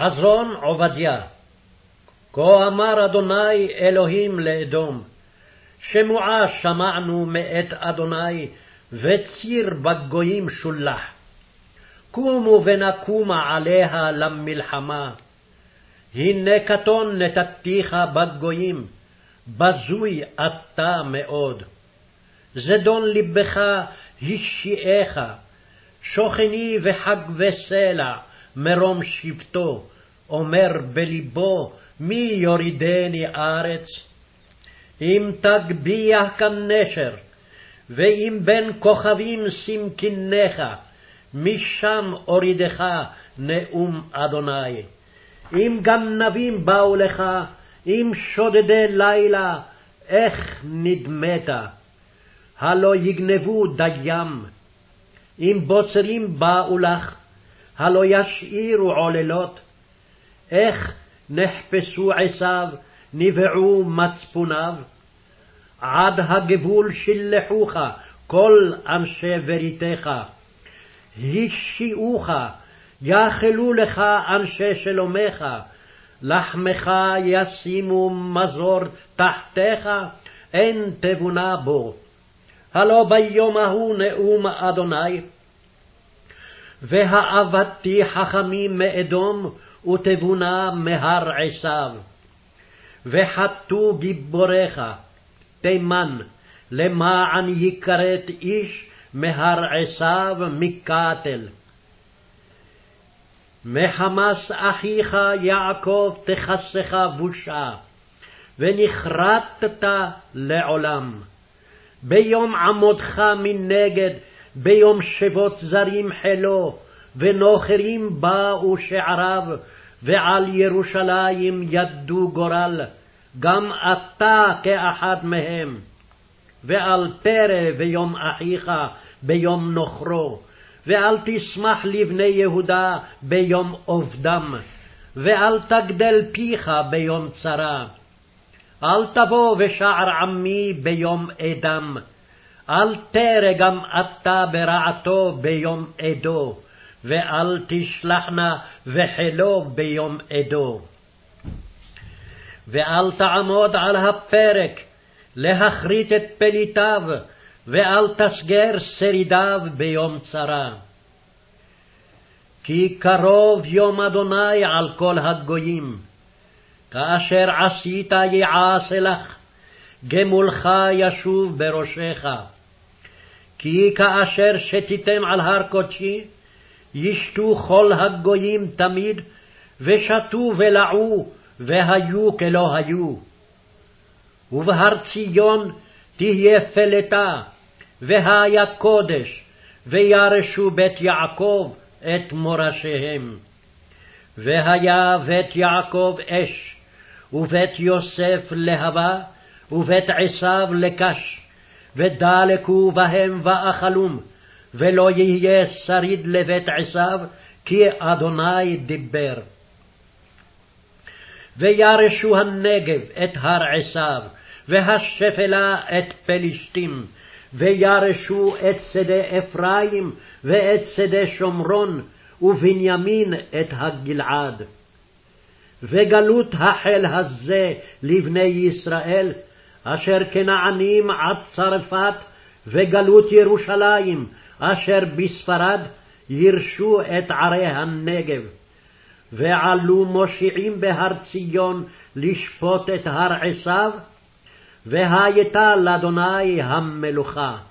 חזון עובדיה כה אמר אדוני אלוהים לאדום, שמועה שמענו מאת אדוני, וציר בגויים שולח. קומו ונקומה עליה למלחמה. הנה קטון נתתיך בגויים, בזוי אתה מאוד. זדון לבך השיעך, שוכני וחג וסלע, מרום שבטו, אומר בלבו, מי יורידני ארץ? אם תגביה כנשר, ואם בין כוכבים שים קינך, משם אורידך נאום אדוני. אם גנבים באו לך, אם שודדי לילה, איך נדמת? הלא יגנבו דיים. אם בוצרים באו לך, הלא ישאירו עוללות. איך נחפשו עשיו, נבעו מצפוניו? עד הגבול שילחוך כל אנשי בריתך. השיעוך, יאכלו לך אנשי שלומך, לחמך ישימו מזור תחתיך, אין תבונה בו. הלא ביום ההוא נאום אדוני, והאבדתי חכמים מאדום, ותבונה מהר עשיו. וחטאו גיבוריך, תימן, למען יכרת איש מהר עשיו מקטל. מחמס אחיך יעקב תכסך בושה, ונכרתת לעולם. ביום עמודך מנגד, ביום שבות זרים חילו, ונוכרים באו שעריו, ועל ירושלים ידו גורל, גם אתה כאחד מהם. ואל תרא ביום אחיך ביום נוכרו, ואל תשמח לבני יהודה ביום עובדם, ואל תגדל פיך ביום צרה. אל תבוא בשער עמי ביום אדם, אל תרא גם אתה ברעתו ביום עדו, ואל תשלחנה וחילו ביום עדו. ואל תעמוד על הפרק להכרית את פליטיו, ואל תסגר שרידיו ביום צרה. כי קרוב יום אדוני על כל הגויים, כאשר עשית יעשה לך, גמולך ישוב בראשך. כי כאשר שתיתם על הר קודשי, ישתו כל הגויים תמיד, ושתו ולעו, והיו כלא היו. ובהר ציון תהיה פלטה, והיה קודש, וירשו בית יעקב את מורשיהם. והיה בית יעקב אש, ובית יוסף להבה, ובית עשיו לקש, ודלקו בהם ואכלום, ולא יהיה שריד לבית עשיו, כי אדוני דיבר. וירשו הנגב את הר עשיו, והשפלה את פלישתים, וירשו את שדה אפרים ואת שדה שומרון, ובנימין את הגלעד. וגלות החל הזה לבני ישראל, אשר כנענים עד צרפת, וגלות ירושלים, אשר בספרד, ירשו את ערי הנגב. ועלו מושיעים בהר ציון לשפוט את הר עשיו, והייתה לאדוני המלוכה.